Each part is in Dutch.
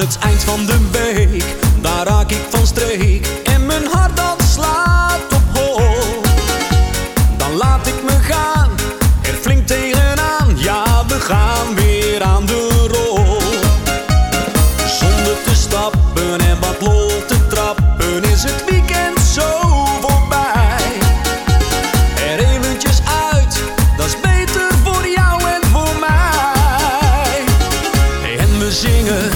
eind van de week, daar raak ik van streek. En mijn hart dat slaat op hol. Dan laat ik me gaan, er flink tegenaan. Ja, we gaan weer aan de rol. Zonder te stappen en wat lol te trappen is het weekend zo voorbij. Er eventjes uit, dat is beter voor jou en voor mij. En we zingen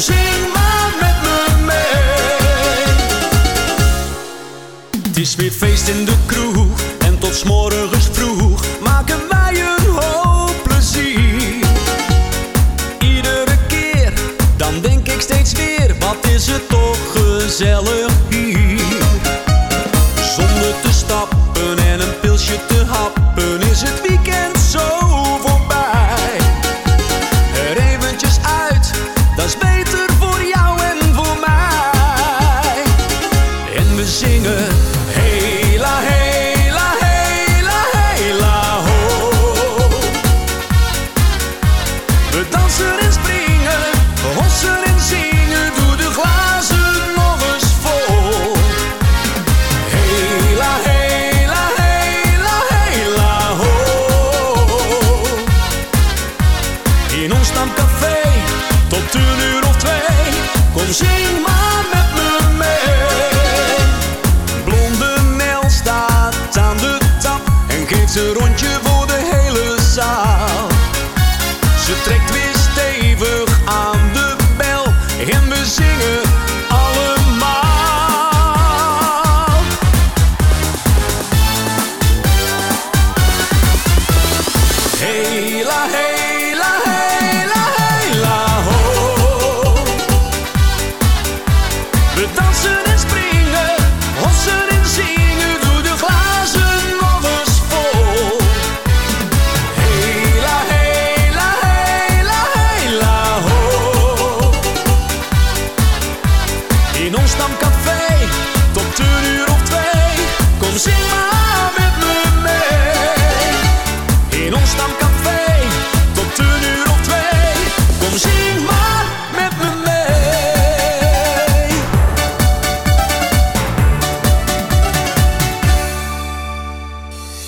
zing maar met me mee. Het is weer feest in de kroeg, en tot morgens vroeg maken wij een hoop plezier. Iedere keer, dan denk ik steeds weer, wat is het toch gezellig hier. In ons stamcafé, tot een uur of twee, kom zing Je trekt